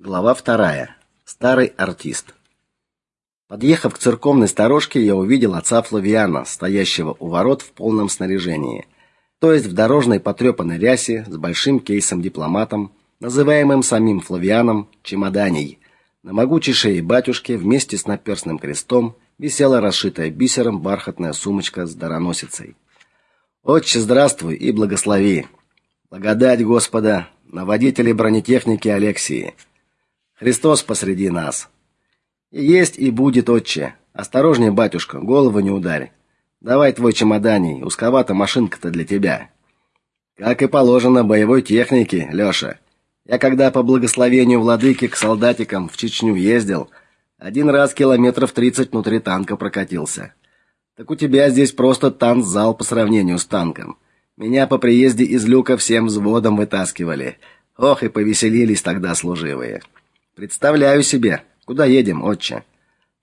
Глава вторая. Старый артист. Подъехав к церковной сторожке, я увидел отца Флавиана, стоящего у ворот в полном снаряжении, то есть в дорожной потрепанной рясе с большим кейсом-дипломатом, называемым самим Флавианом чемоданей. На могучей шее батюшки вместе с наперстным крестом висела расшитая бисером бархатная сумочка с дароносицей. Отче, здравствуй и благослови. Благодать Господа на водителе бронетехники Алексии. Христос посреди нас. И есть и будет, отче. Осторожнее, батюшка, голову не ударь. Давай твой чемоданий, узковата машинка-то для тебя. Как и положено боевой технике, Лёша. Я когда по благословению владыки к солдатикам в Чечню ездил, один раз километров тридцать внутри танка прокатился. Так у тебя здесь просто танцзал по сравнению с танком. Меня по приезде из люка всем взводом вытаскивали. Ох, и повеселились тогда служивые. Представляю себе, куда едем, отче.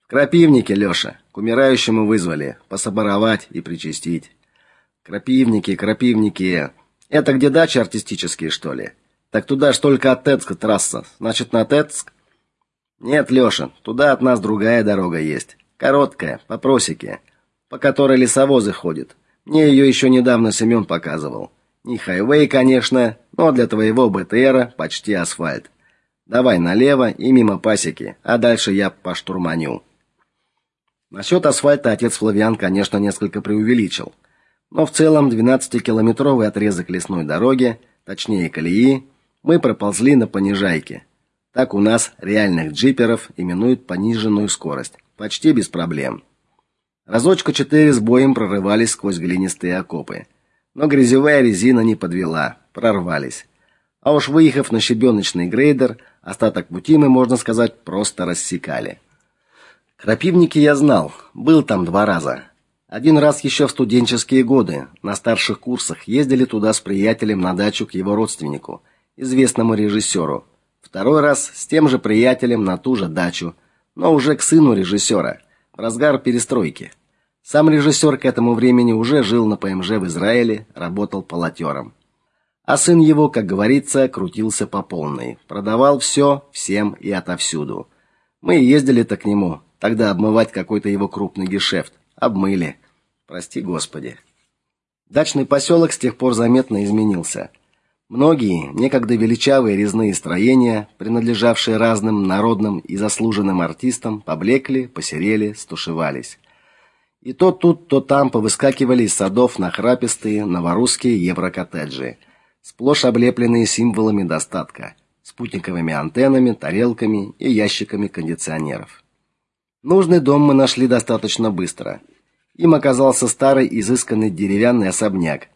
В Крапивнике, Лёша, к умирающему вызвали пособоровать и причастить. Крапивники, крапивники. Это где дачи артистические, что ли? Так туда ж только от Тецка трасса. Значит, на Тецк? Нет, Лёша, туда от нас другая дорога есть. Короткая, по просеке, по которой лесовозы ходят. Мне её ещё недавно Семён показывал. Не хайвей, конечно, но для твоего БТРа почти асфальт. Давай налево и мимо пасеки, а дальше я поштурманю. Насчет асфальта отец Флавиан, конечно, несколько преувеличил. Но в целом 12-километровый отрезок лесной дороги, точнее колеи, мы проползли на понижайке. Так у нас реальных джиперов именуют пониженную скорость, почти без проблем. Разочка четыре с боем прорывались сквозь глинистые окопы. Но грязевая резина не подвела, прорвались. А уж выехав на щебеночный грейдер, остаток пути мы, можно сказать, просто рассекали. Крапивники я знал, был там два раза. Один раз еще в студенческие годы, на старших курсах, ездили туда с приятелем на дачу к его родственнику, известному режиссеру. Второй раз с тем же приятелем на ту же дачу, но уже к сыну режиссера, в разгар перестройки. Сам режиссер к этому времени уже жил на ПМЖ в Израиле, работал полотером. А сын его, как говорится, крутился по полной, продавал все, всем и отовсюду. Мы ездили-то к нему, тогда обмывать какой-то его крупный гешефт. Обмыли. Прости, Господи. Дачный поселок с тех пор заметно изменился. Многие, некогда величавые резные строения, принадлежавшие разным народным и заслуженным артистам, поблекли, посерели, стушевались. И то тут, то там повыскакивали из садов нахрапистые новорусские еврокоттеджи – сплошь облепленные символами достатка, спутниковыми антеннами, тарелками и ящиками кондиционеров. Нужный дом мы нашли достаточно быстро. Им оказался старый изысканный деревянный особняк,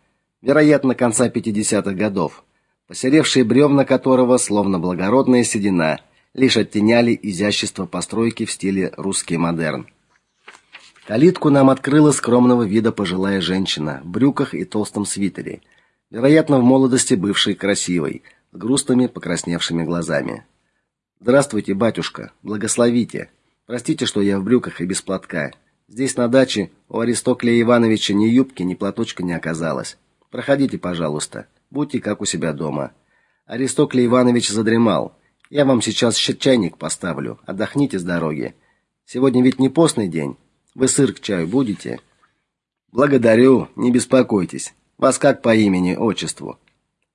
вероятно, конца 50-х годов, посеревшие бревна которого, словно благородная седина, лишь оттеняли изящество постройки в стиле русский модерн. Калитку нам открыла скромного вида пожилая женщина в брюках и толстом свитере – вероятно, в молодости бывшей красивой, с грустными покрасневшими глазами. Здравствуйте, батюшка. Благословите. Простите, что я в брюках и без платка. Здесь на даче у Аристоклия Ивановича ни юбки, ни платочка не оказалось. Проходите, пожалуйста. Будьте как у себя дома. Аристоклий Иванович задремал. Я вам сейчас чайник поставлю. Отдохните с дороги. Сегодня ведь не постный день. Вы сыр к чаю будете? Благодарю, не беспокойтесь. Вас как по имени, отчеству?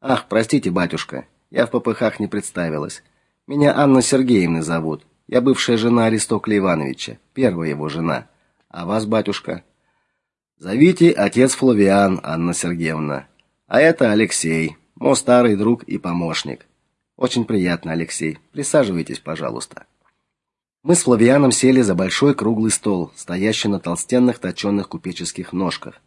Ах, простите, батюшка, я в попыхах не представилась. Меня Анна Сергеевна зовут. Я бывшая жена Аристоклия Ивановича, первая его жена. А вас, батюшка? Зовите отец Флавиан, Анна Сергеевна. А это Алексей, мой старый друг и помощник. Очень приятно, Алексей. Присаживайтесь, пожалуйста. Мы с Флавианом сели за большой круглый стол, стоящий на толстенных точенных купеческих ножках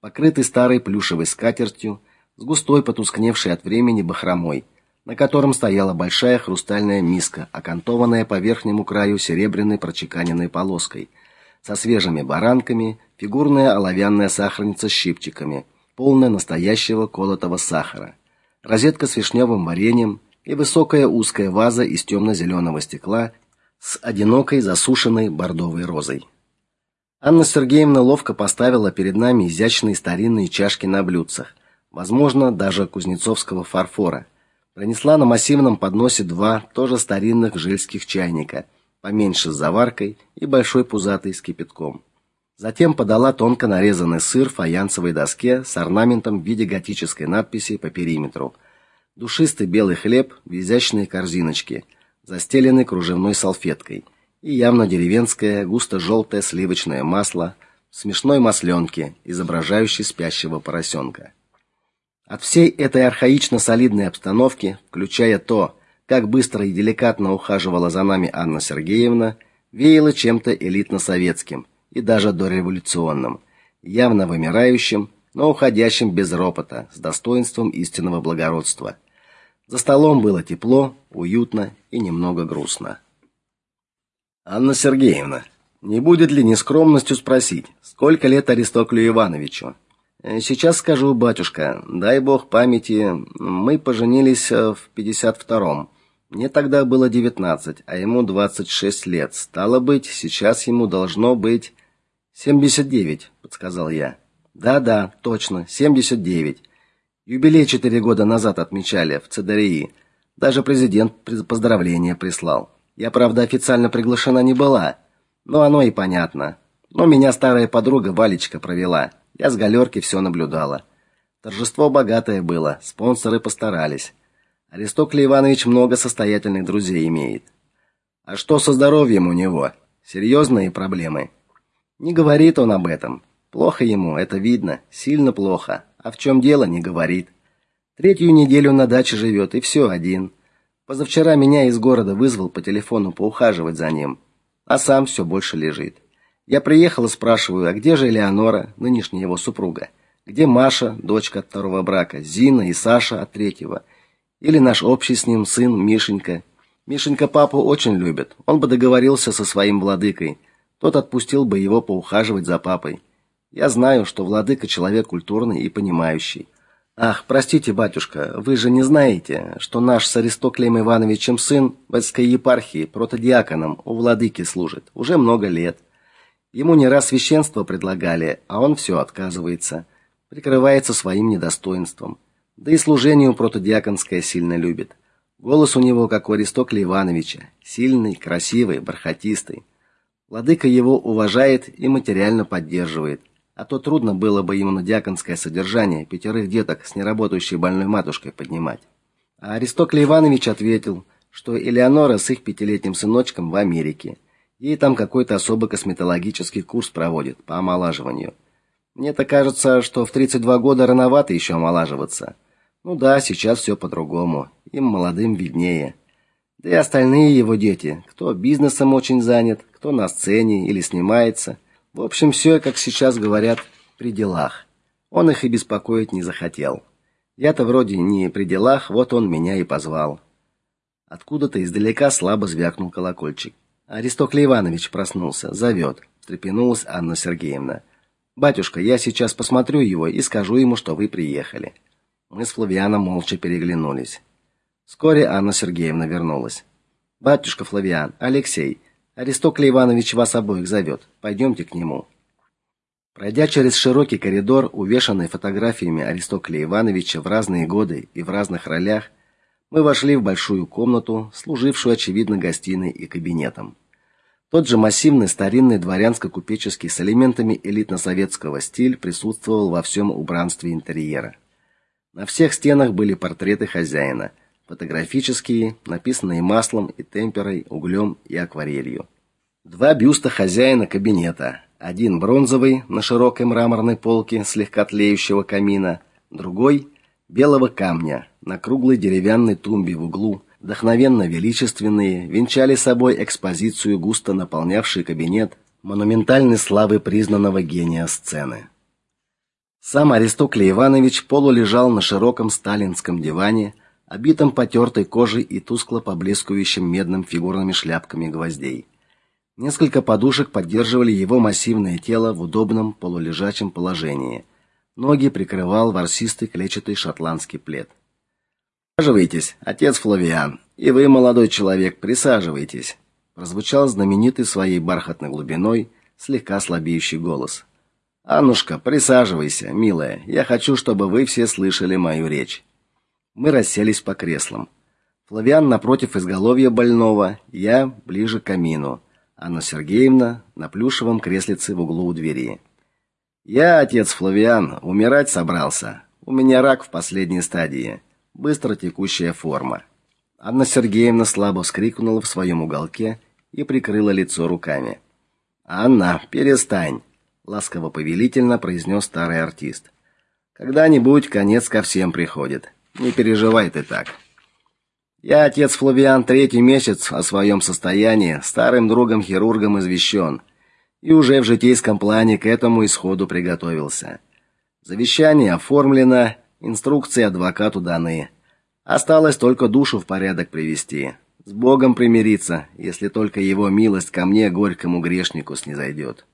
покрытый старой плюшевой скатертью с густой потускневшей от времени бахромой, на котором стояла большая хрустальная миска, окантованная по верхнему краю серебряной прочеканенной полоской, со свежими баранками, фигурная оловянная сахарница с щипчиками, полная настоящего колотого сахара, розетка с вишневым вареньем и высокая узкая ваза из темно зеленого стекла с одинокой засушенной бордовой розой. Анна Сергеевна ловко поставила перед нами изящные старинные чашки на блюдцах, возможно, даже кузнецовского фарфора, Пронесла на массивном подносе два тоже старинных жильских чайника, поменьше с заваркой и большой пузатый с кипятком. Затем подала тонко нарезанный сыр в фаянсовой доске с орнаментом в виде готической надписи по периметру. Душистый белый хлеб в изящные корзиночки, застеленный кружевной салфеткой, и явно деревенское густо-желтое сливочное масло в смешной масленке, изображающей спящего поросенка. От всей этой архаично-солидной обстановки, включая то, как быстро и деликатно ухаживала за нами Анна Сергеевна, веяло чем-то элитно-советским и даже дореволюционным, явно вымирающим, но уходящим без ропота, с достоинством истинного благородства. За столом было тепло, уютно и немного грустно. Анна Сергеевна, не будет ли нескромностью спросить, сколько лет Аристоклю Ивановичу? Э, сейчас скажу, батюшка, дай бог памяти, мы поженились э, в 52-м. Мне тогда было 19, а ему 26 лет. Стало быть, сейчас ему должно быть 79, подсказал я. Да-да, точно, 79. Юбилей четыре года назад отмечали в ЦДРИ. Даже президент поздравления прислал. Я, правда, официально приглашена не была, но оно и понятно. Но меня старая подруга Валечка провела. Я с галерки все наблюдала. Торжество богатое было, спонсоры постарались. Аристоклий Иванович много состоятельных друзей имеет. А что со здоровьем у него? Серьезные проблемы. Не говорит он об этом. Плохо ему, это видно, сильно плохо. А в чем дело, не говорит. Третью неделю на даче живет и все один. Позавчера меня из города вызвал по телефону поухаживать за ним, а сам все больше лежит. Я приехал и спрашиваю, а где же Элеонора, нынешняя его супруга? Где Маша, дочка от второго брака, Зина и Саша от третьего? Или наш общий с ним сын Мишенька? Мишенька папу очень любит. Он бы договорился со своим владыкой. Тот отпустил бы его поухаживать за папой. Я знаю, что владыка человек культурный и понимающий. Ах, простите, батюшка, вы же не знаете, что наш с Аристоклем Ивановичем сын в Эдской епархии протодиаконом у владыки служит уже много лет. Ему не раз священство предлагали, а он все отказывается, прикрывается своим недостоинством. Да и служение протодиаконское сильно любит. Голос у него как у Аристокля Ивановича, сильный, красивый, бархатистый. Владыка его уважает и материально поддерживает, а то трудно было бы ему на диаконское содержание пятерых деток с неработающей больной матушкой поднимать. А Аристокля Иванович ответил, что Элеонора с их пятилетним сыночком в Америке – Ей там какой-то особый косметологический курс проводит по омолаживанию. Мне-то кажется, что в 32 года рановато еще омолаживаться. Ну да, сейчас все по-другому. Им молодым виднее. Да и остальные его дети, кто бизнесом очень занят, кто на сцене или снимается. В общем, все, как сейчас говорят, при делах. Он их и беспокоить не захотел. Я-то вроде не при делах, вот он меня и позвал. Откуда-то издалека слабо звякнул колокольчик. Аристокль Иванович проснулся, зовет. встрепенулась Анна Сергеевна. Батюшка, я сейчас посмотрю его и скажу ему, что вы приехали. Мы с Флавианом молча переглянулись. Вскоре Анна Сергеевна вернулась. Батюшка Флавиан, Алексей, Аристокль Иванович вас обоих зовет. Пойдемте к нему. Пройдя через широкий коридор, увешанный фотографиями Аристокля Ивановича в разные годы и в разных ролях, мы вошли в большую комнату, служившую очевидно гостиной и кабинетом. Тот же массивный старинный дворянско-купеческий с элементами элитно-советского стиль присутствовал во всем убранстве интерьера. На всех стенах были портреты хозяина, фотографические, написанные маслом и темперой, углем и акварелью. Два бюста хозяина кабинета, один бронзовый на широкой мраморной полке слегка тлеющего камина, другой белого камня на круглой деревянной тумбе в углу вдохновенно величественные, венчали собой экспозицию, густо наполнявший кабинет монументальной славы признанного гения сцены. Сам Аристокле Иванович полулежал на широком сталинском диване, обитом потертой кожей и тускло поблескивающим медным фигурными шляпками гвоздей. Несколько подушек поддерживали его массивное тело в удобном полулежачем положении. Ноги прикрывал ворсистый клетчатый шотландский плед. Присаживайтесь, отец Флавиан. И вы, молодой человек, присаживайтесь, прозвучал знаменитый своей бархатной глубиной слегка слабеющий голос. Аннушка, присаживайся, милая. Я хочу, чтобы вы все слышали мою речь. Мы расселись по креслам. Флавиан напротив изголовья больного, я ближе к камину. Анна Сергеевна на плюшевом креслице в углу у двери. Я, отец Флавиан, умирать собрался. У меня рак в последней стадии. Быстро текущая форма. Анна Сергеевна слабо вскрикнула в своем уголке и прикрыла лицо руками. "Анна, перестань", ласково повелительно произнес старый артист. "Когда-нибудь конец ко всем приходит. Не переживай ты так". Я, отец Флавиан, третий месяц о своем состоянии старым другом-хирургом извещен и уже в житейском плане к этому исходу приготовился. Завещание оформлено, инструкции адвокату даны. Осталось только душу в порядок привести, с Богом примириться, если только его милость ко мне горькому грешнику снизойдет.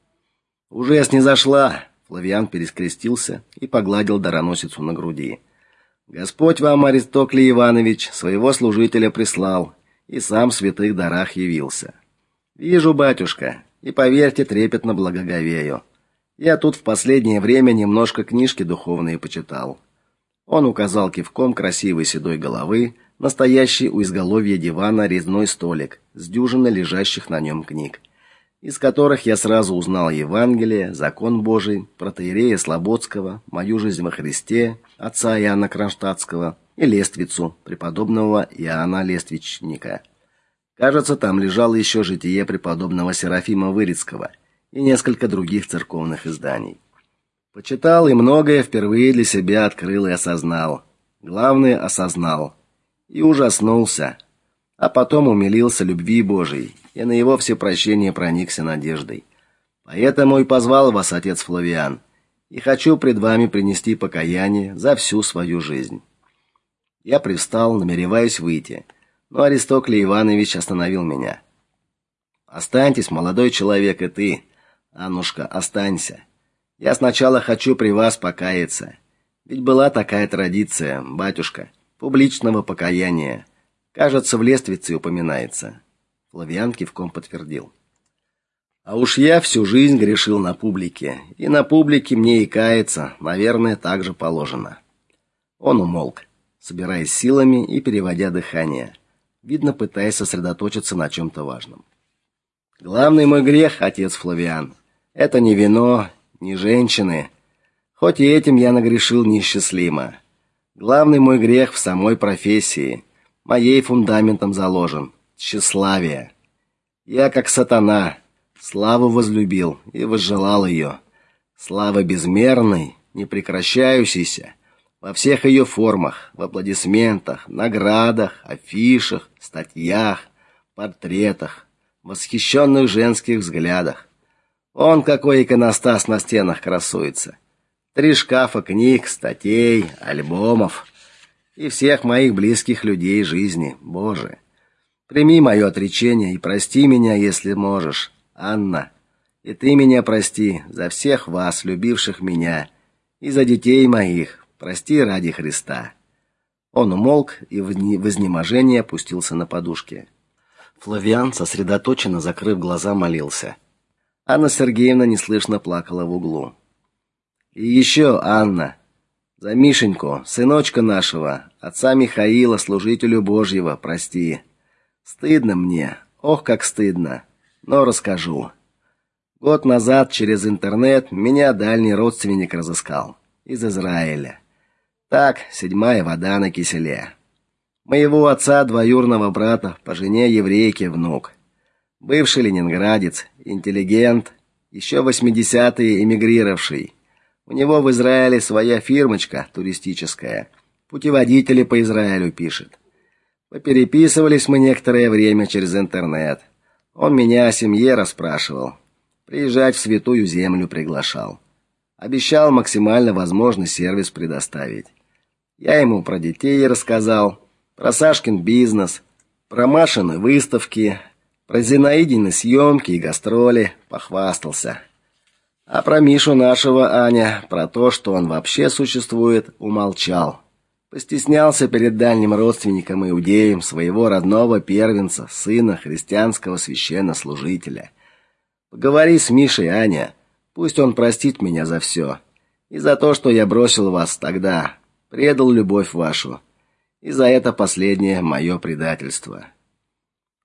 Уже снизошла, Флавиан перескрестился и погладил дароносицу на груди. Господь вам, Аристоклий Иванович, своего служителя прислал и сам в святых дарах явился. Вижу, батюшка, и поверьте, трепетно благоговею. Я тут в последнее время немножко книжки духовные почитал. Он указал кивком красивой седой головы, настоящий у изголовья дивана резной столик с дюжиной лежащих на нем книг из которых я сразу узнал Евангелие, закон Божий, протоиерея Слободского, мою жизнь во Христе, отца Иоанна Кронштадтского и лествицу преподобного Иоанна Лествичника. Кажется, там лежало еще житие преподобного Серафима Вырицкого и несколько других церковных изданий. Почитал и многое впервые для себя открыл и осознал. Главное осознал и ужаснулся, а потом умилился любви Божией и на его всепрощение проникся надеждой. Поэтому и позвал вас отец Флавиан, и хочу пред вами принести покаяние за всю свою жизнь. Я привстал, намереваясь выйти, но Аристоклий Иванович остановил меня. Останьтесь, молодой человек, и ты, Аннушка, останься. Я сначала хочу при вас покаяться. Ведь была такая традиция, батюшка, публичного покаяния. Кажется, в Лествице упоминается. Флавиан кивком подтвердил. А уж я всю жизнь грешил на публике, и на публике мне и каяться, наверное, так же положено. Он умолк, собираясь силами и переводя дыхание, видно, пытаясь сосредоточиться на чем то важном. Главный мой грех, отец Флавиан, это не вино, не женщины, хоть и этим я нагрешил несчастливо. Главный мой грех в самой профессии, моей фундаментом заложен тщеславие. Я, как сатана, славу возлюбил и возжелал ее. Слава безмерной, непрекращающейся, во всех ее формах, в аплодисментах, наградах, афишах, статьях, портретах, восхищенных женских взглядах. Он какой иконостас на стенах красуется. Три шкафа книг, статей, альбомов и всех моих близких людей жизни, Боже. Прими мое отречение и прости меня, если можешь, Анна. И ты меня прости за всех вас, любивших меня, и за детей моих. Прости ради Христа. Он умолк и в изнеможении опустился на подушки. Флавиан, сосредоточенно закрыв глаза, молился. Анна Сергеевна неслышно плакала в углу. И еще, Анна, за Мишеньку, сыночка нашего, отца Михаила, служителю Божьего, прости. Стыдно мне. Ох, как стыдно. Но расскажу. Год назад через интернет меня дальний родственник разыскал из Израиля. Так, седьмая вода на киселе. Моего отца двоюрного брата по жене еврейки внук. Бывший ленинградец, интеллигент, еще восьмидесятые эмигрировавший. У него в Израиле своя фирмочка туристическая. Путеводители по Израилю пишет. Попереписывались мы некоторое время через интернет. Он меня о семье расспрашивал. Приезжать в святую землю приглашал. Обещал максимально возможный сервис предоставить. Я ему про детей рассказал, про Сашкин бизнес, про Машины выставки, про Зинаидины съемки и гастроли, похвастался. А про Мишу нашего Аня, про то, что он вообще существует, умолчал. Постеснялся перед дальним родственником иудеем своего родного первенца, сына христианского священнослужителя. Поговори с Мишей, Аня. Пусть он простит меня за все. И за то, что я бросил вас тогда, предал любовь вашу. и за это последнее мое предательство.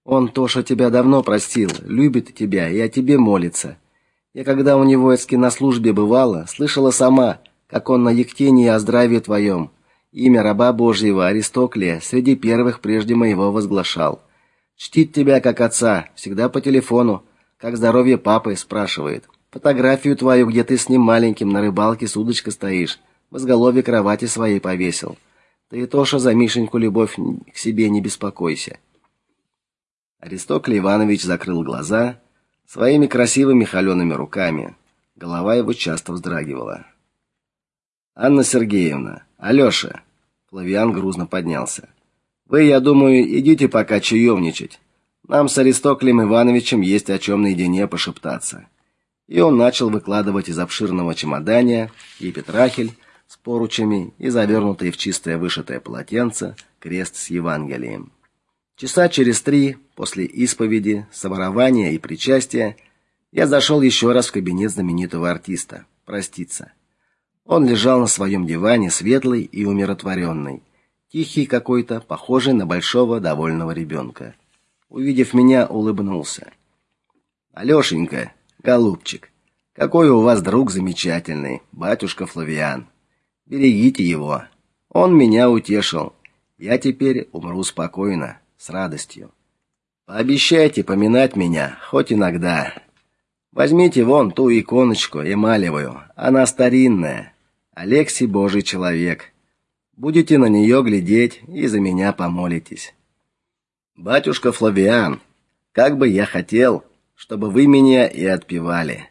Он Тоша тебя давно простил, любит тебя и о тебе молится. Я когда у него эски на службе бывала, слышала сама, как он на ектении о здравии твоем, имя раба Божьего Аристоклия среди первых прежде моего возглашал. Чтит тебя как отца, всегда по телефону, как здоровье папы спрашивает. Фотографию твою, где ты с ним маленьким на рыбалке с удочкой стоишь, в изголовье кровати своей повесил. Ты, Тоша, за Мишеньку любовь к себе не беспокойся. Аристокль Иванович закрыл глаза своими красивыми холеными руками. Голова его часто вздрагивала. Анна Сергеевна, Алёша, Флавиан грузно поднялся. Вы, я думаю, идите пока чаевничать. Нам с Аристоклем Ивановичем есть о чем наедине пошептаться. И он начал выкладывать из обширного чемодана и петрахель с поручами и завернутый в чистое вышитое полотенце крест с Евангелием. Часа через три после исповеди, соборования и причастия я зашел еще раз в кабинет знаменитого артиста проститься. Он лежал на своем диване, светлый и умиротворенный, тихий какой-то, похожий на большого довольного ребенка. Увидев меня, улыбнулся. Алёшенька, голубчик, какой у вас друг замечательный, батюшка Флавиан. Берегите его. Он меня утешил. Я теперь умру спокойно с радостью. Пообещайте поминать меня хоть иногда. Возьмите вон ту иконочку эмалевую, она старинная. Алексий Божий человек. Будете на нее глядеть и за меня помолитесь. Батюшка Флавиан, как бы я хотел, чтобы вы меня и отпевали.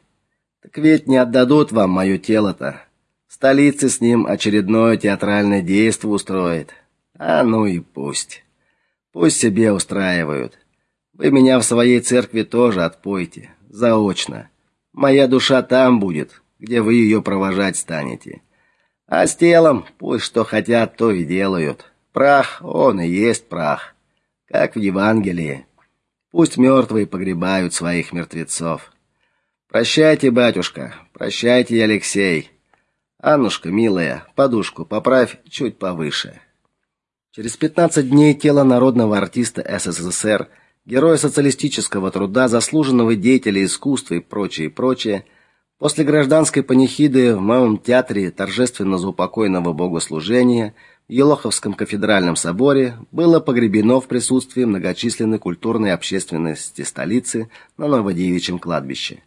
Так ведь не отдадут вам мое тело-то. В столице с ним очередное театральное действо устроит. А ну и пусть. Пусть себе устраивают. Вы меня в своей церкви тоже отпойте, заочно. Моя душа там будет, где вы ее провожать станете. А с телом пусть что хотят, то и делают. Прах, он и есть прах, как в Евангелии. Пусть мертвые погребают своих мертвецов. Прощайте, батюшка, прощайте, Алексей. Аннушка, милая, подушку поправь чуть повыше. Через 15 дней тело народного артиста СССР, героя социалистического труда, заслуженного деятеля искусства и прочее, прочее, после гражданской панихиды в Малом театре торжественно заупокойного богослужения в Елоховском кафедральном соборе было погребено в присутствии многочисленной культурной общественности столицы на Новодевичьем кладбище.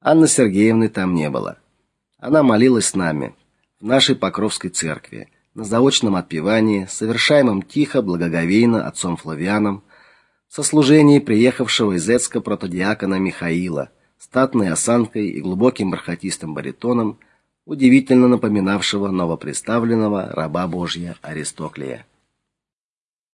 Анны Сергеевны там не было. Она молилась с нами в нашей Покровской церкви на заочном отпевании, совершаемом тихо, благоговейно отцом Флавианом, со служении приехавшего из Эцка протодиакона Михаила, статной осанкой и глубоким бархатистым баритоном, удивительно напоминавшего новоприставленного раба Божия Аристоклия.